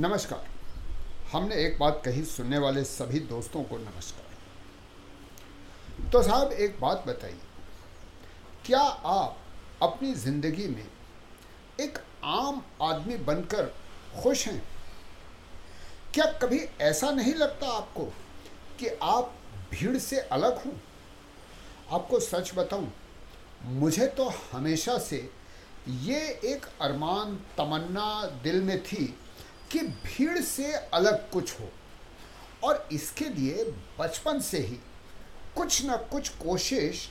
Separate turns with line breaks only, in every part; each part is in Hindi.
नमस्कार। हमने एक बात कही सुनने वाले सभी दोस्तों को नमस्कार। तो साहब, एक बात बताइए। क्या आप अपनी ज़िंदगी में एक आम आदमी बनकर खुश हैं? क्या कभी ऐसा नहीं लगता आपको कि आप भीड़ से अलग हों? आपको सच बताऊँ, मुझे तो हमेशा से ये एक अरमान तमन्ना दिल में थी कि भीड़ से अलग कुछ हो। और इसके लिए बचपन से ही कुछ ना कुछ कोशिश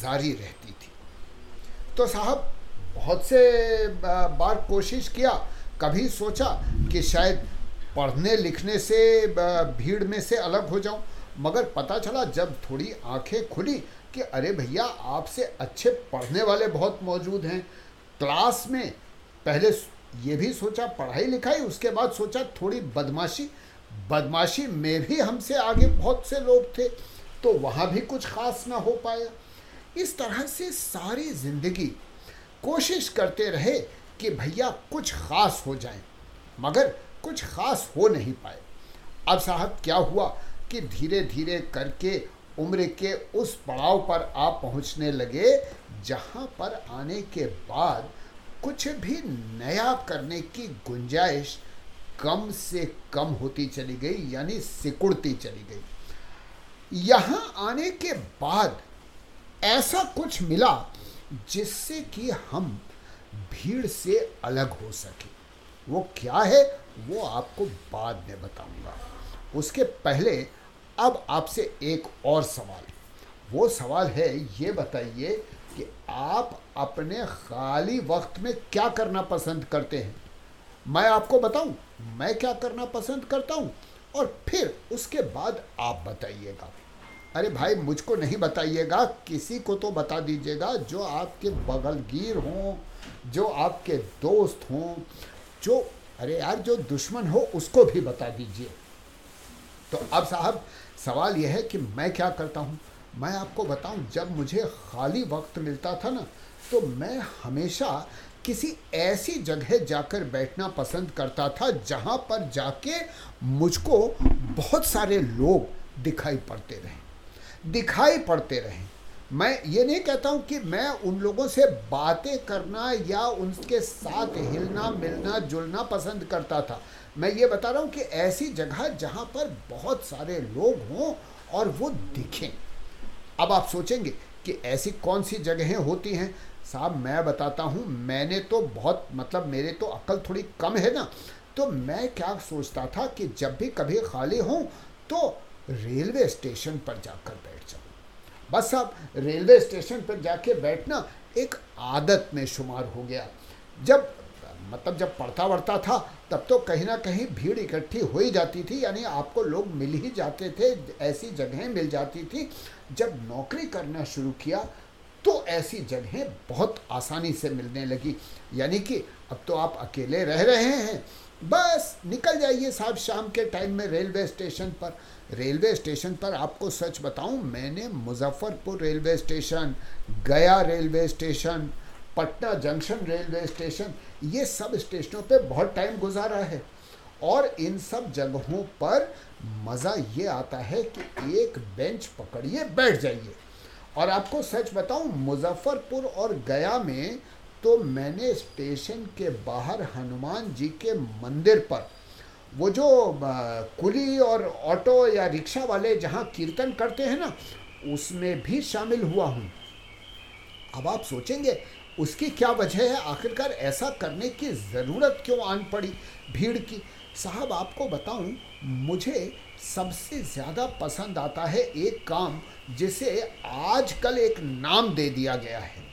जारी रहती थी। तो साहब, बहुत से बार कोशिश किया, कभी सोचा कि शायद पढ़ने लिखने से भीड़ में से अलग हो जाऊँ। मगर पता चला, जब थोड़ी आँखें खुली कि अरे भैया, आपसे अच्छे पढ़ने वाले बहुत मौजूद हैं। क्लास में पहले ये भी सोचा, पढ़ाई लिखाई, उसके बाद सोचा थोड़ी बदमाशी। बदमाशी में भी हमसे आगे बहुत से लोग थे तो वहाँ भी कुछ खास ना हो पाया। इस तरह से सारी ज़िंदगी कोशिश करते रहे कि भैया कुछ खास हो जाए, मगर कुछ खास हो नहीं पाए। अब साहब, क्या हुआ कि धीरे धीरे करके उम्र के उस पड़ाव पर आप पहुँचने लगे, जहाँ पर आने के बाद कुछ भी नया करने की गुंजाइश कम से कम होती चली गई, यानी सिकुड़ती चली गई। यहाँ आने के बाद ऐसा कुछ मिला जिससे कि हम भीड़ से अलग हो सके। वो क्या है, वो आपको बाद में बताऊँगा। उसके पहले अब आपसे एक और सवाल। वो सवाल है, ये बताइए कि आप अपने खाली वक्त में क्या करना पसंद करते हैं? मैं आपको बताऊँ, मैं क्या करना पसंद करता हूँ? और फिर उसके बाद आप बताइएगा। अरे भाई, मुझको नहीं बताइएगा, किसी को तो बता दीजिएगा, जो आपके बगलगीर हों, जो आपके दोस्त हों, जो, अरे यार, जो दुश्मन हो, उसको भी बता दीजिए। तो अब साहब, सवाल यह है कि मैं क्या करता हूँ? मैं आपको बताऊँ, जब मुझे खाली वक्त मिलता था ना तो मैं हमेशा किसी ऐसी जगह जाकर बैठना पसंद करता था, जहाँ पर जाके मुझको बहुत सारे लोग दिखाई पड़ते रहें। दिखाई पड़ते रहें। मैं ये नहीं कहता हूँ कि मैं उन लोगों से बातें करना या उनके साथ हिलना, मिलना, जुलना पसंद करता था। मैं ये बता रहा हूँ कि ऐसी जगह जहाँ पर बहुत सारे लोग हों और वो दिखें। अब आप सोचेंगे कि ऐसी कौन सी जगहें होती हैं? साहब, मैं बताता हूँ, मैंने तो बहुत मतलब मेरे तो अक्ल थोड़ी कम है ना। तो मैं क्या सोचता था कि जब भी कभी खाली हूँ तो रेलवे स्टेशन पर जाकर बैठ जाऊँ। बस साहब, रेलवे स्टेशन पर जाके बैठना एक आदत में शुमार हो गया। जब मतलब जब पढ़ता वढ़ता था, तब तो कहीं ना कहीं भीड़ इकट्ठी हो ही जाती थी, यानी आपको लोग मिल ही जाते थे, ऐसी जगहें मिल जाती थी। जब नौकरी करना शुरू किया तो ऐसी जगहें बहुत आसानी से मिलने लगी। यानी कि अब तो आप अकेले रह रहे हैं। बस निकल जाइए साहब शाम के टाइम में रेलवे स्टेशन पर। रेलवे स्टेशन पर आपको सच बताऊँ, मैंने Muzaffarpur railway station, Gaya railway station Patna junction railway station, ये सब स्टेशनों पे बहुत टाइम गुजारा है। और इन सब जगहों पर मज़ा ये आता है कि एक बेंच पकड़िए, बैठ जाइए। और आपको सच बताऊँ, मुजफ्फरपुर और गया में तो मैंने स्टेशन के बाहर हनुमान जी के मंदिर पर वो जो कुली और ऑटो या रिक्शा वाले जहाँ कीर्तन करते हैं ना, उसमें भी शामिल हुआ हूँ। अब आप सोचेंगे उसकी क्या वजह है? आखिरकार ऐसा करने की ज़रूरत क्यों आन पड़ी भीड़ की? साहब, आपको बताऊँ, मुझे सबसे ज़्यादा पसंद आता है एक काम जिसे आजकल एक नाम दे दिया गया है।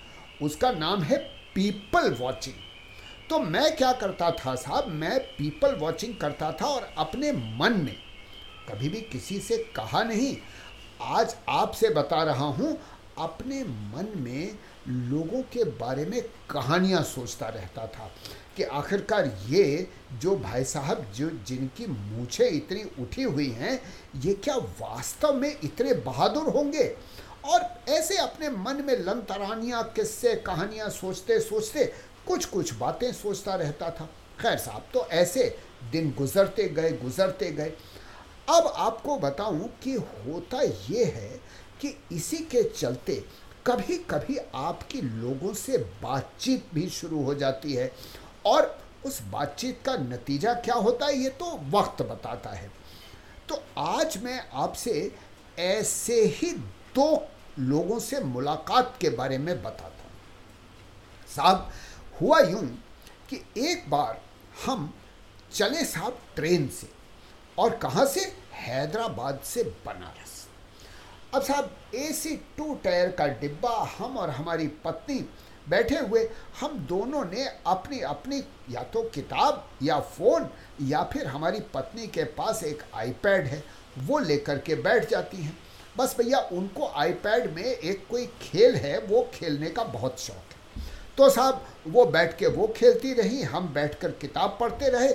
उसका नाम है पीपल वॉचिंग। तो मैं क्या करता था साहब? मैं पीपल वॉचिंग करता था और अपने मन में, कभी भी किसी से कहा नहीं, आज आपसे बता रहा हूँ, अपने मन में लोगों के बारे में कहानियाँ सोचता रहता था कि आखिरकार ये जो भाई साहब जो जिनकी मूछें इतनी उठी हुई हैं, ये क्या वास्तव में इतने बहादुर होंगे? और ऐसे अपने मन में लन तरानियाँ किस्से, कहानियाँ सोचते सोचते कुछ कुछ बातें सोचता रहता था। खैर साहब तो ऐसे दिन गुजरते गए गुजरते गए। अब आपको बताऊँ कि होता ये है कि इसी के चलते कभी कभी आपकी लोगों से बातचीत भी शुरू हो जाती है। और उस बातचीत का नतीजा क्या होता है, ये तो वक्त बताता है। तो आज मैं आपसे ऐसे ही दो लोगों से मुलाकात के बारे में बताता हूँ। साहब, हुआ यूँ कि एक बार हम चले साहब ट्रेन से और कहाँ से? हैदराबाद से बनारस। अब साहब एसी टू टायर का डिब्बा हम और हमारी पत्नी बैठे हुए, हम दोनों ने अपनी अपनी या तो किताब या फ़ोन या फिर हमारी पत्नी के पास एक आईपैड है, वो लेकर के बैठ जाती हैं। बस भैया, उनको आईपैड में एक कोई खेल है, वो खेलने का बहुत शौक है। तो साहब, वो बैठ के वो खेलती रही, हम बैठकर किताब पढ़ते रहे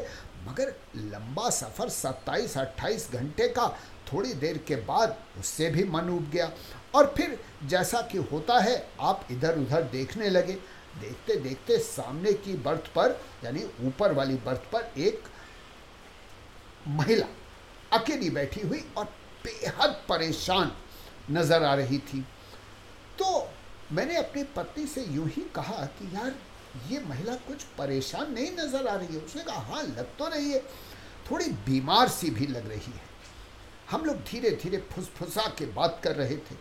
मगर लंबा सफ़र 27-28 घंटे का थोड़ी देर के बाद उससे भी मन उब गया। और फिर जैसा कि होता है, आप इधर उधर देखने लगे। देखते देखते सामने की बर्थ पर, यानी ऊपर वाली बर्थ पर एक महिला अकेली बैठी हुई और बेहद परेशान नज़र आ रही थी। तो मैंने अपनी पत्नी से यूँ ही कहा कि, यार ये महिला कुछ परेशान नहीं नज़र आ रही है। उसने कहा हाँ लग तो रही है, थोड़ी बीमार सी भी लग रही है। हम लोग धीरे धीरे फुसफुसा के बात कर रहे थे।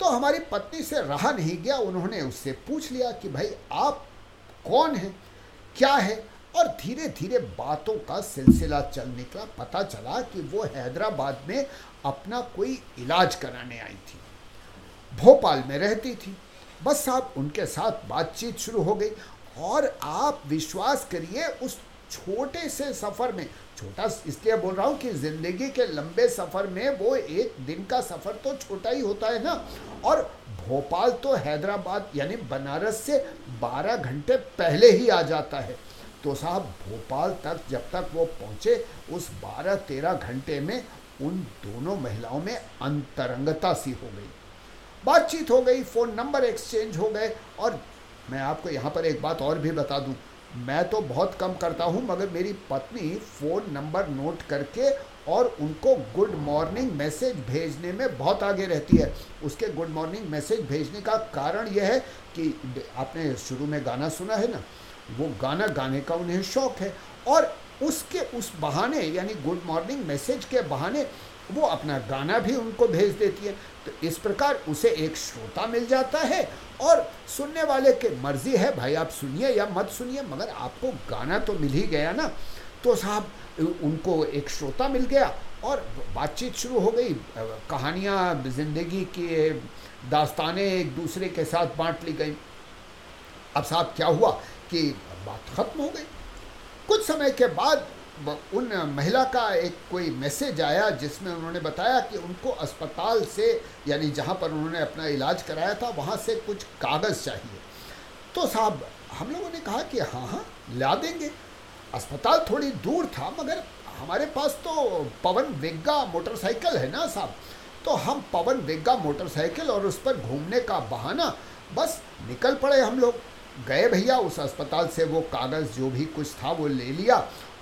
तो हमारी पत्नी से रहा नहीं गया। उन्होंने उससे पूछ लिया कि, भाई, आप कौन हैं? क्या है? और धीरे धीरे बातों का सिलसिला चल निकला पता चला कि वो हैदराबाद में अपना कोई इलाज कराने आई थी। भोपाल में रहती थी। बस साहब उनके साथ बातचीत शुरू हो गई और आप विश्वास करिए उस छोटे से सफ़र में, छोटा इसलिए बोल रहा हूँ कि ज़िंदगी के लंबे सफ़र में वो एक दिन का सफ़र तो छोटा ही होता है ना। और भोपाल तो हैदराबाद यानी बनारस से 12 घंटे पहले ही आ जाता है। तो साहब भोपाल तक जब तक वो पहुँचे उस 12-13 घंटे में उन दोनों महिलाओं में अंतरंगता सी हो गई। बातचीत हो गई फ़ोन नंबर एक्सचेंज हो गए। और मैं आपको यहाँ पर एक बात और भी बता दूँ। मैं तो बहुत कम करता हूँ, मगर मेरी पत्नी फ़ोन नंबर नोट करके और उनको गुड मॉर्निंग मैसेज भेजने में बहुत आगे रहती है। उसके गुड मॉर्निंग मैसेज भेजने का कारण यह है कि आपने शुरू में गाना सुना है ना? वो गाना गाने का उन्हें शौक है। और उसके उस बहाने, यानी गुड मॉर्निंग मैसेज के बहाने वो अपना गाना भी उनको भेज देती है। तो इस प्रकार उसे एक श्रोता मिल जाता है और सुनने वाले के मर्ज़ी है, भाई आप सुनिए या मत सुनिए, मगर आपको गाना तो मिल ही गया ना। तो साहब उनको एक श्रोता मिल गया और बातचीत शुरू हो गई। कहानियाँ ज़िंदगी की दास्तानें एक दूसरे के साथ बांट ली गई। अब साहब क्या हुआ कि बात ख़त्म हो गई। कुछ समय के बाद उन महिला का एक कोई मैसेज आया जिसमें उन्होंने बताया कि उनको अस्पताल से, यानी जहाँ पर उन्होंने अपना इलाज कराया था, वहाँ से कुछ कागज़ चाहिए। तो साहब, हम लोगों ने कहा कि हाँ हाँ ला देंगे। अस्पताल थोड़ी दूर था, मगर हमारे पास तो पवन वेग्गा मोटरसाइकिल है ना साहब? तो हम पवन वेग्गा मोटरसाइकिल और उस पर घूमने का बहाना, बस निकल पड़े हम लोग। गए भैया, उस अस्पताल से वो कागज़ जो भी कुछ था वो ले लिया।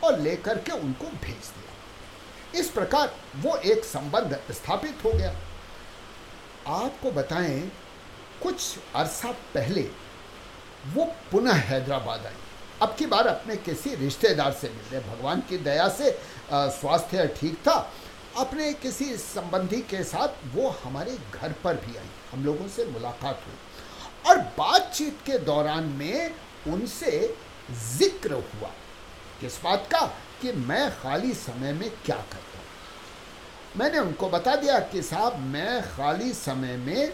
और लेकर के उनको भेज दिया। इस प्रकार वो एक संबंध स्थापित हो गया। आपको बताएँ, कुछ अरसा पहले वो पुनः हैदराबाद आई। अब की बार अपने किसी रिश्तेदार से मिले। भगवान की दया से स्वास्थ्य ठीक था। अपने किसी संबंधी के साथ वो हमारे घर पर भी आई। हम लोगों से मुलाकात हुई। और बातचीत के दौरान में उनसे ज़िक्र हुआ। किस बात का कि मैं खाली समय में क्या करता हूँ? मैंने उनको बता दिया कि साहब, मैं खाली समय में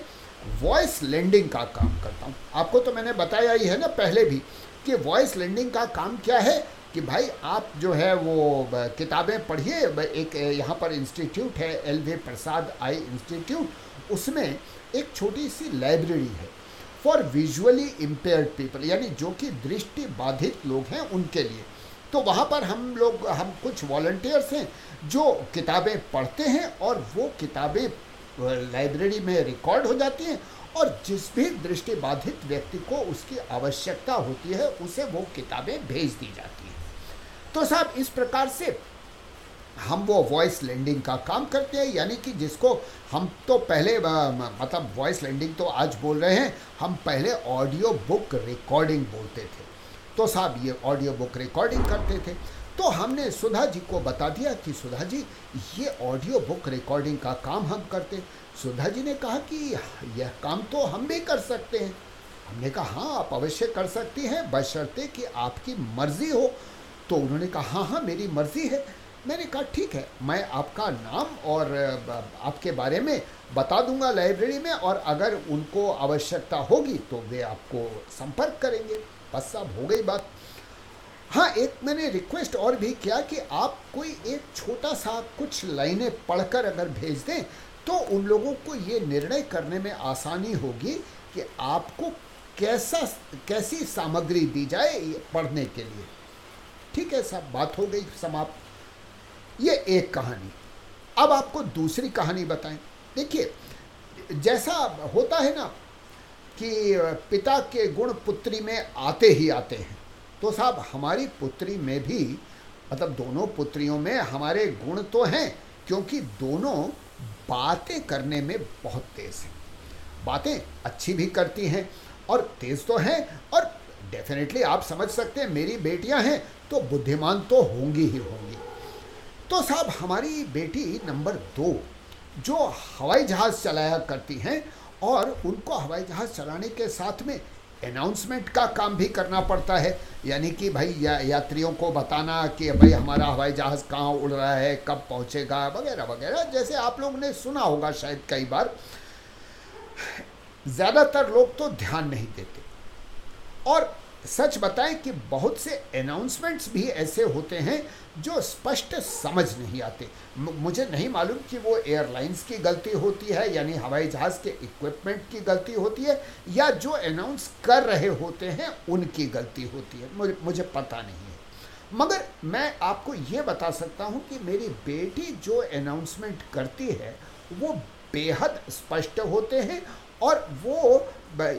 वॉइस लेंडिंग का काम करता हूँ। आपको तो मैंने बताया ही है ना पहले भी कि वॉइस लैंडिंग का काम क्या है कि भाई आप जो है वो किताबें पढ़िए एक यहाँ पर इंस्टीट्यूट है L V Prasad eye institute उसमें एक छोटी सी लाइब्रेरी है फॉर विजुअली इम्पेयर्ड पीपल यानी जो कि दृष्टि बाधित लोग हैं उनके लिए। तो वहाँ पर हम लोग, हम कुछ वॉल्टियर्स हैं जो किताबें पढ़ते हैं और वो किताबें लाइब्रेरी में रिकॉर्ड हो जाती हैं और जिस भी दृष्टिबाधित व्यक्ति को उसकी आवश्यकता होती है, उसे वो किताबें भेज दी जाती हैं। तो साहब, इस प्रकार से हम वो वॉइस लैंडिंग का काम करते हैं, यानी कि जिसको हम तो पहले मतलब वॉइस लैंडिंग तो आज बोल रहे हैं, हम पहले ऑडियो बुक रिकॉर्डिंग बोलते थे। तो साहब ये ऑडियो बुक रिकॉर्डिंग करते थे। तो हमने सुधा जी को बता दिया कि सुधा जी, ये ऑडियो बुक रिकॉर्डिंग का काम हम करते सुधा जी ने कहा कि यह काम तो हम भी कर सकते हैं। हमने कहा हाँ आप अवश्य कर सकती हैं, बशर्ते कि आपकी मर्ज़ी हो। तो उन्होंने कहा हाँ हाँ मेरी मर्ज़ी है। मैंने कहा, ठीक है, मैं आपका नाम और आपके बारे में बता दूँगा लाइब्रेरी में और अगर उनको आवश्यकता होगी तो वे आपको संपर्क करेंगे। बस साहब हो गई बात। हाँ एक मैंने रिक्वेस्ट और भी किया कि आप कोई एक छोटा सा कुछ लाइनें पढ़कर अगर भेज दें तो उन लोगों को ये निर्णय करने में आसानी होगी कि आपको कैसा, कैसी सामग्री दी जाए पढ़ने के लिए। ठीक है, सब बात हो गई, समाप्त। ये एक कहानी। अब आपको दूसरी कहानी बताएँ। देखिए, जैसा होता है ना कि पिता के गुण पुत्री में आते ही आते हैं। तो साहब, हमारी पुत्री में भी मतलब दोनों पुत्रियों में हमारे गुण तो हैं, क्योंकि दोनों बातें करने में बहुत तेज़ हैं। बातें अच्छी भी करती हैं और तेज़ तो हैं और डेफिनेटली आप समझ सकते हैं, मेरी बेटियाँ हैं तो बुद्धिमान तो होंगी ही होंगी। तो साहब, हमारी बेटी नंबर दो, जो हवाई जहाज़ चलाया करती हैं और उनको हवाई जहाज़ चलाने के साथ में अनाउंसमेंट का काम भी करना पड़ता है। यानी कि भाई या, यात्रियों को बताना कि भाई हमारा हवाई जहाज़ कहाँ उड़ रहा है कब पहुँचेगा वगैरह वगैरह। जैसे आप लोग ने सुना होगा शायद कई बार ज़्यादातर लोग तो ध्यान नहीं देते। और सच बताएँ कि बहुत से अनाउंसमेंट्स भी ऐसे होते हैं जो स्पष्ट समझ नहीं आते। मुझे नहीं मालूम कि वो एयरलाइंस की गलती होती है, यानी हवाई जहाज़ के इक्विपमेंट की गलती होती है, या जो अनाउंस कर रहे होते हैं, उनकी गलती होती है। मुझे मुझे पता नहीं है। मगर मैं आपको ये बता सकता हूँ कि मेरी बेटी जो अनाउंसमेंट करती है, वो बेहद स्पष्ट होते हैं और वो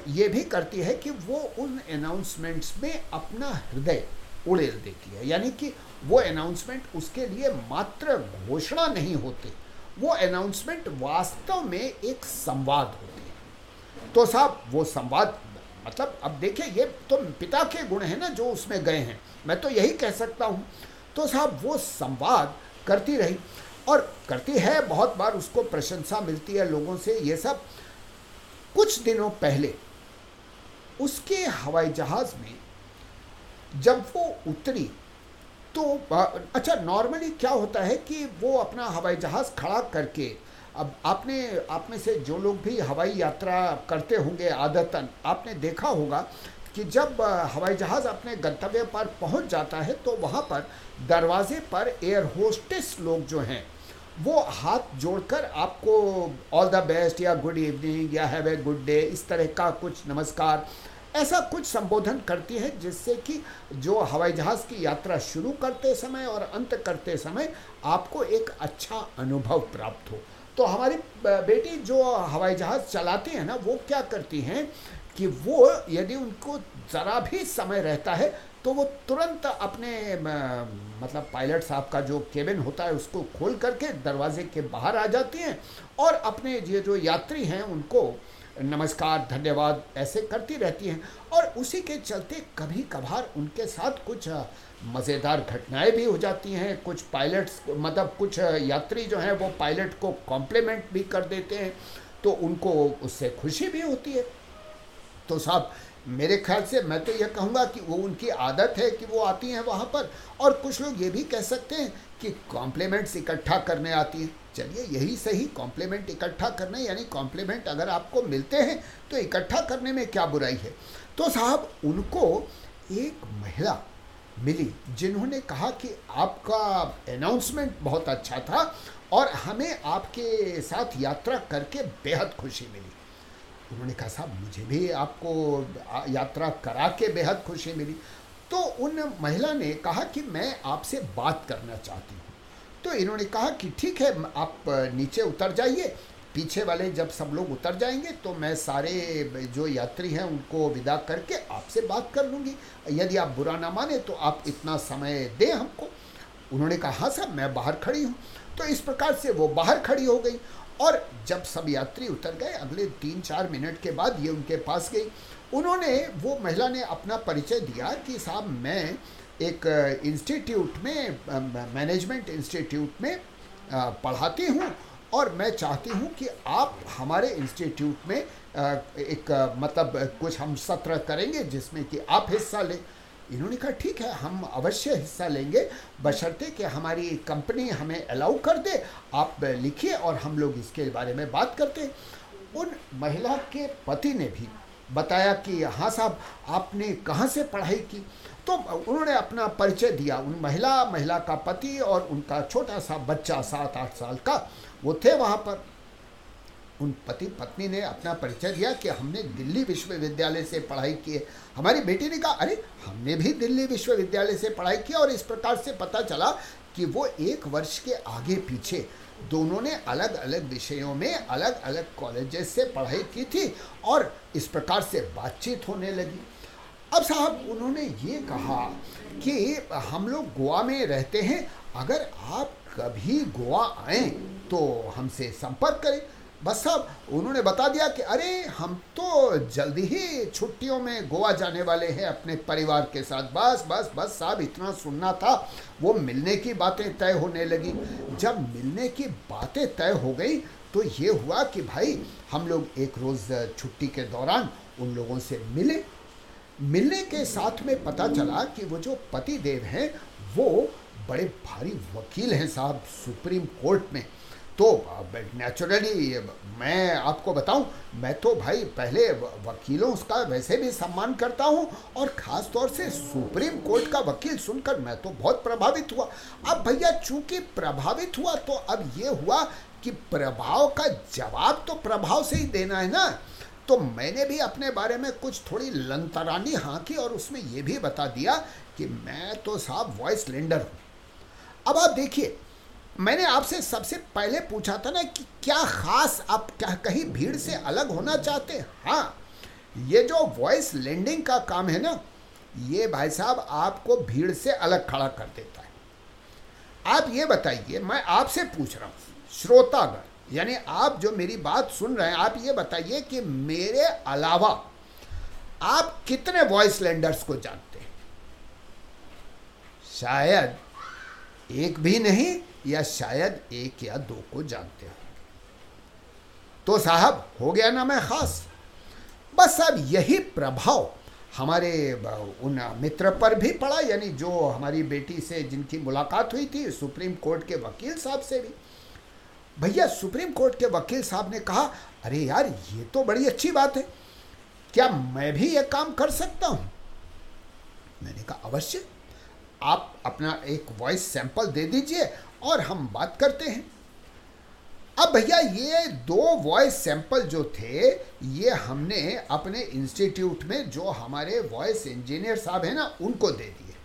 ये भी करती है कि वो उन अनाउंसमेंट्स में अपना हृदय उड़ेल देती है। यानी कि वो अनाउंसमेंट उसके लिए मात्र घोषणा नहीं होते। वो अनाउंसमेंट वास्तव में एक संवाद होती है। तो साहब, वो संवाद मतलब अब देखिए, ये तो पिता के गुण हैं ना जो उसमें गए हैं। मैं तो यही कह सकता हूँ। तो साहब, वो संवाद करती रही और करती है, बहुत बार उसको प्रशंसा मिलती है लोगों से, ये सब। कुछ दिनों पहले उसके हवाई जहाज़ में जब वो उतरी तो अच्छा नॉर्मली क्या होता है कि वो अपना हवाई जहाज़ खड़ा करके, अब आपने आप में से जो लोग भी हवाई यात्रा करते होंगे, आदतन, आपने देखा होगा कि जब हवाई जहाज़ अपने गंतव्य पर पहुँच जाता है तो वहाँ पर दरवाजे पर एयर होस्टेस लोग जो हैं वो हाथ जोड़कर आपको ऑल द बेस्ट या गुड इवनिंग या हैव ए गुड डे इस तरह का कुछ नमस्कार, ऐसा कुछ संबोधन करती है, जिससे कि जो हवाई जहाज़ की यात्रा शुरू करते समय और अंत करते समय आपको एक अच्छा अनुभव प्राप्त हो। तो हमारी बेटी जो हवाई जहाज़ चलाती हैं ना, वो क्या करती हैं कि वो यदि उनको ज़रा भी समय रहता है तो वो तुरंत अपने मतलब पायलट साहब का जो केबिन होता है उसको खोल करके दरवाजे के बाहर आ जाती हैं और अपने ये जो यात्री हैं उनको नमस्कार, धन्यवाद ऐसे करती रहती हैं। और उसी के चलते कभी कभार उनके साथ कुछ मज़ेदार घटनाएँ भी हो जाती हैं। कुछ पायलट्स मतलब कुछ यात्री जो हैं वो पायलट को कॉम्प्लीमेंट भी कर देते हैं तो उनको उससे खुशी भी होती है। तो साहब मेरे ख्याल से मैं तो यह कहूँगा कि वो उनकी आदत है कि वो आती हैं वहाँ पर। और कुछ लोग ये भी कह सकते हैं कि कॉम्प्लीमेंट्स इकट्ठा करने आती हैं। चलिए, यही सही कॉम्प्लीमेंट इकट्ठा करने, यानी कॉम्प्लीमेंट अगर आपको मिलते हैं तो इकट्ठा करने में क्या बुराई है? तो साहब, उनको एक महिला मिली जिन्होंने कहा कि आपका अनाउंसमेंट बहुत अच्छा था और हमें आपके साथ यात्रा करके बेहद खुशी मिली। उन्होंने कहा, साहब, मुझे भी आपको यात्रा करा के बेहद खुशी मिली। तो उन महिला ने कहा कि मैं आपसे बात करना चाहती हूँ। तो इन्होंने कहा कि ठीक है, आप नीचे उतर जाइए। पीछे वाले जब सब लोग उतर जाएँगे तो मैं सारे जो यात्री हैं, उनको विदा करके आपसे बात कर लूँगी। यदि आप बुरा ना माने तो आप इतना समय दें हमको। उन्होंने कहा हाँ साहब, मैं बाहर खड़ी हूँ। तो इस प्रकार से वो बाहर खड़ी हो गई और जब सब यात्री उतर गए, अगले तीन चार मिनट के बाद ये उनके पास गई। उन्होंने, वो महिला ने अपना परिचय दिया कि साहब, मैं एक इंस्टीट्यूट में मैनेजमेंट इंस्टीट्यूट में पढ़ाती हूँ और मैं चाहती हूँ कि आप हमारे इंस्टीट्यूट में एक मतलब कुछ हम सत्र करेंगे जिसमें कि आप हिस्सा लें। इन्होंने कहा, ठीक है, हम अवश्य हिस्सा लेंगे। बशर्ते कि हमारी कंपनी हमें अलाउ कर दे। आप लिखिए और हम लोग इसके बारे में बात करते उन महिला के पति ने भी बताया कि हाँ साहब, आपने कहाँ से पढ़ाई की? तो उन्होंने अपना परिचय दिया। उन महिला महिला का पति और उनका छोटा सा बच्चा सात, आठ साल का, वो थे वहाँ पर। उन पति, पत्नी ने अपना परिचय दिया कि हमने दिल्ली विश्वविद्यालय से पढ़ाई की है। हमारी बेटी ने कहा, अरे, हमने भी दिल्ली विश्वविद्यालय से पढ़ाई की और इस प्रकार से पता चला कि वो एक वर्ष के आगे पीछे दोनों ने अलग अलग विषयों में अलग अलग कॉलेजेस से पढ़ाई की थी और इस प्रकार से बातचीत होने लगी। अब साहब, उन्होंने ये कहा कि हम लोग गोवा में रहते हैं, अगर आप कभी गोवा आए तो हमसे संपर्क करें। बस साहब उन्होंने बता दिया कि अरे, हम तो जल्दी ही छुट्टियों में गोवा जाने वाले हैं अपने परिवार के साथ। बस बस बस साहब, इतना सुनना था, वो मिलने की बातें तय होने लगी। जब मिलने की बातें तय हो गई तो ये हुआ कि भाई, हम लोग एक रोज़ छुट्टी के दौरान उन लोगों से मिले। मिलने के साथ में पता चला कि वो जो पति देव हैं, वो बड़े भारी वकील हैं साहब, सुप्रीम कोर्ट में। तो नेचुरली मैं आपको बताऊँ, मैं तो भाई पहले वकीलों का वैसे भी सम्मान करता हूँ और ख़ास तौर से सुप्रीम कोर्ट का वकील सुनकर मैं तो बहुत प्रभावित हुआ। अब भैया, चूँकि प्रभावित हुआ तो अब ये हुआ कि प्रभाव का जवाब तो प्रभाव से ही देना है ना? तो मैंने भी अपने बारे में कुछ थोड़ी लंतरानी हाँकी और उसमें यह भी बता दिया कि मैं तो साहब वॉइस लेंडर हूँ। अब आप देखिए मैंने आपसे सबसे पहले पूछा था ना कि क्या खास आप क्या कहीं भीड़ से अलग होना चाहते हैं? ये जो वॉइस लैंडिंग का काम है ना, ये भाई साहब आपको भीड़ से अलग खड़ा कर देता है। आप ये बताइए, मैं आपसे पूछ रहा हूँ, श्रोतागण, यानी आप जो मेरी बात सुन रहे हैं, आप ये बताइए कि मेरे अलावा आप कितने वॉइस लैंडर्स को जानते हैं? शायद एक भी नहीं या शायद एक या दो को जानते हो। तो साहब, हो गया ना मैं खास? बस अब यही प्रभाव हमारे उन मित्र पर भी पड़ा, यानी जो हमारी बेटी से जिनकी मुलाकात हुई थी, सुप्रीम कोर्ट के वकील साहब से भी। भैया, सुप्रीम कोर्ट के वकील साहब ने कहा, अरे यार, ये तो बड़ी अच्छी बात है। क्या मैं भी ये काम कर सकता हूँ? मैंने कहा, अवश्य। आप अपना एक वॉइस सैंपल दे दीजिए और हम बात करते हैं। अब भैया ये दो वॉइस सैंपल जो थे, ये हमने अपने इंस्टीट्यूट में जो हमारे वॉइस इंजीनियर साहब हैं ना, उनको दे दिए।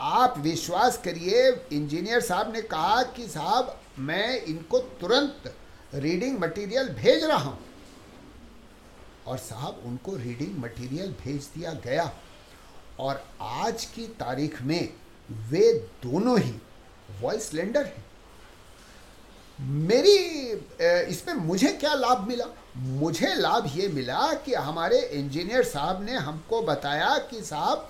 आप विश्वास करिए इंजीनियर साहब ने कहा कि साहब, मैं इनको तुरंत रीडिंग मटेरियल भेज रहा हूँ। और साहब, उनको रीडिंग मटेरियल भेज दिया गया। और आज की तारीख में वे दोनों ही वॉइस लेंडर हैं। मेरी इसमें मुझे क्या लाभ मिला? मुझे लाभ ये मिला कि हमारे इंजीनियर साहब ने हमको बताया कि साहब,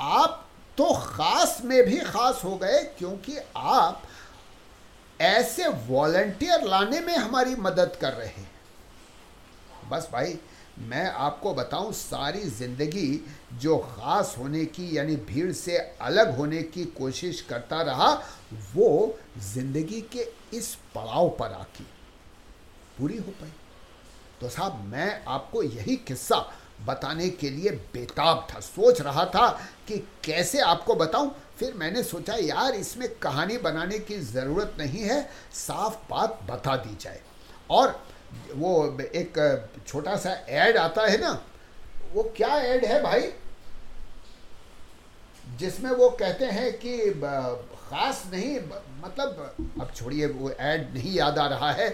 आप तो ख़ास में भी ख़ास हो गए क्योंकि आप ऐसे वॉलंटियर लाने में हमारी मदद कर रहे हैं। बस भाई मैं आपको बताऊँ, सारी ज़िंदगी जो ख़ास होने की, यानी भीड़ से अलग होने की कोशिश करता रहा, वो ज़िंदगी के इस पड़ाव पर आकी। पूरी हो पाई। तो साहब, मैं आपको यही किस्सा बताने के लिए बेताब था। सोच रहा था कि कैसे आपको बताऊँ, फिर मैंने सोचा, यार, इसमें कहानी बनाने की ज़रूरत नहीं है, साफ़ बात बता दी जाए। और वो एक छोटा सा ऐड आता है ना, वो क्या ऐड है भाई? जिसमें वो कहते हैं कि ख़ास नहीं मतलब अब छोड़िए, वो ऐड नहीं याद आ रहा है।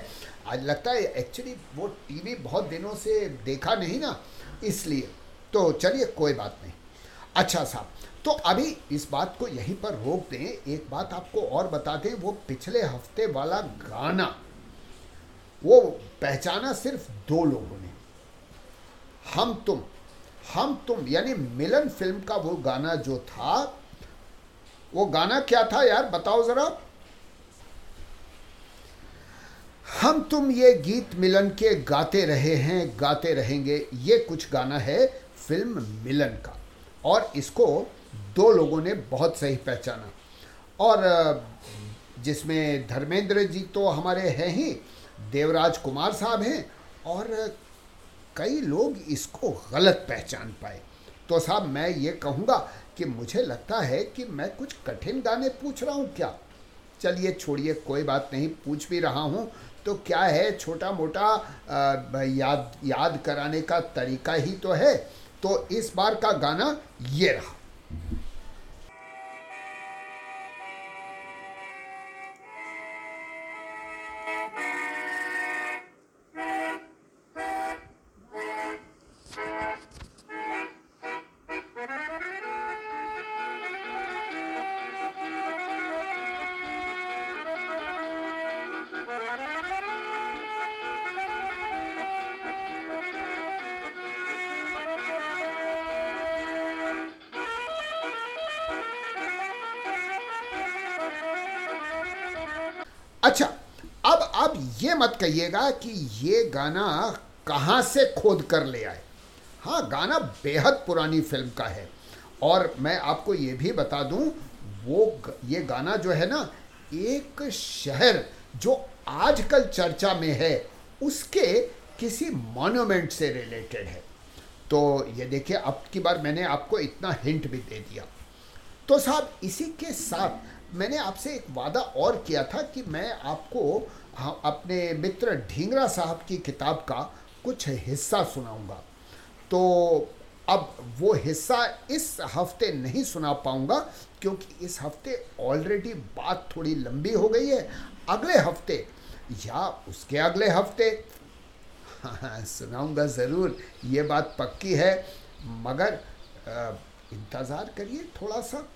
आज लगता है एक्चुअली वो टीवी बहुत दिनों से देखा नहीं ना, इसलिए। तो चलिए, कोई बात नहीं। अच्छा साहब तो अभी इस बात को यहीं पर रोक दें। एक बात आपको और बता दें, वो पिछले हफ़्ते वाला गाना वो पहचाना सिर्फ़ दो लोगों ने। हम तुम हम तुम, यानी मिलन फ़िल्म का वो गाना जो था, वो गाना क्या था यार, बताओ जरा। हम तुम ये गीत मिलन के गाते रहे हैं, गाते रहेंगे, ये कुछ गाना है फ़िल्म मिलन का। और इसको दो लोगों ने बहुत सही पहचाना। और, जिसमें धर्मेंद्र जी तो हमारे हैं ही देवराज कुमार साहब हैं और कई लोग इसको गलत पहचान पाए। तो साहब, मैं ये कहूँगा कि मुझे लगता है कि मैं कुछ कठिन गाने पूछ रहा हूँ क्या? चलिए छोड़िए, कोई बात नहीं, पूछ भी रहा हूँ। तो क्या है छोटा मोटा याद याद कराने का तरीका ही तो है। तो इस बार का गाना ये रहा। ये मत कहिएगा कि ये गाना कहाँ से खोद कर ले आए। हाँ गाना बेहद पुरानी फ़िल्म का है। और मैं आपको ये भी बता दूँ, वो ये गाना जो है ना, एक शहर जो आजकल चर्चा में है, उसके किसी मॉन्यूमेंट से रिलेटेड है। तो ये देखिए, अब की बार मैंने आपको इतना हिंट भी दे दिया। तो साहब, इसी के साथ मैंने आपसे एक वादा और किया था कि मैं आपको अपने मित्र ढींगरा साहब की किताब का कुछ हिस्सा सुनाऊँगा। तो अब वो हिस्सा इस हफ़्ते नहीं सुना पाऊँगा, क्योंकि इस हफ़्ते ऑलरेडी बात थोड़ी लंबी हो गई है। अगले हफ़्ते या उसके अगले हफ़्ते? हाँ सुनाऊँगा ज़रूर, ये बात पक्की है। मगर इंतज़ार करिए थोड़ा सा।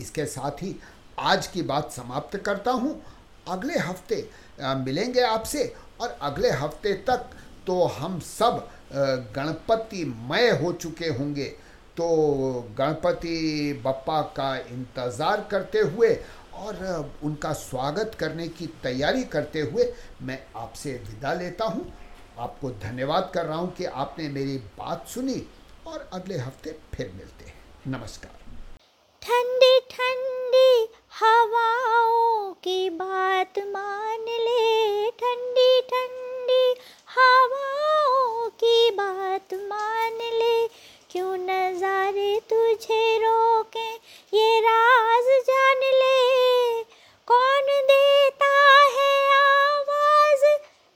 इसके साथ ही आज की बात समाप्त करता हूँ। अगले हफ़्ते मिलेंगे आपसे और अगले हफ़्ते तक तो हम सब गणपति मय हो चुके होंगे। तो गणपति बप्पा का इंतज़ार करते हुए और उनका स्वागत करने की तैयारी करते हुए मैं आपसे विदा लेता हूँ। आपको धन्यवाद कर रहा हूँ कि आपने मेरी बात सुनी और अगले हफ़्ते फिर मिलते हैं। नमस्कार।
ठंडी ठंडी हवाओं की बात मान ले, ठंडी ठंडी। हवाओं की बात मान ले, क्यों नजारे तुझे रोके, ये राज जान ले। कौन देता है आवाज़,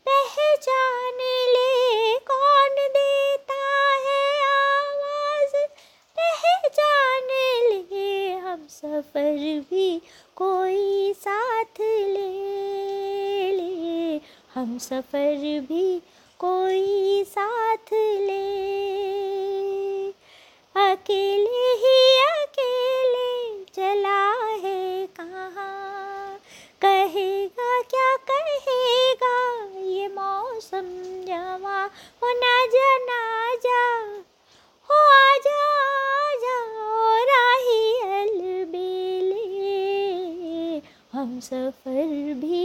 पहचान ले। कौन देता है आवाज़, पहचान ले। हम सफ़र भी हम सफ़र भी कोई साथ ले। अकेले ही अकेले चला है कहाँ? कहेगा, क्या कहेगा? ये मौसम जवा हो ना जा ना जा, हो आजा ओ राही अलबेले। हम सफ़र भी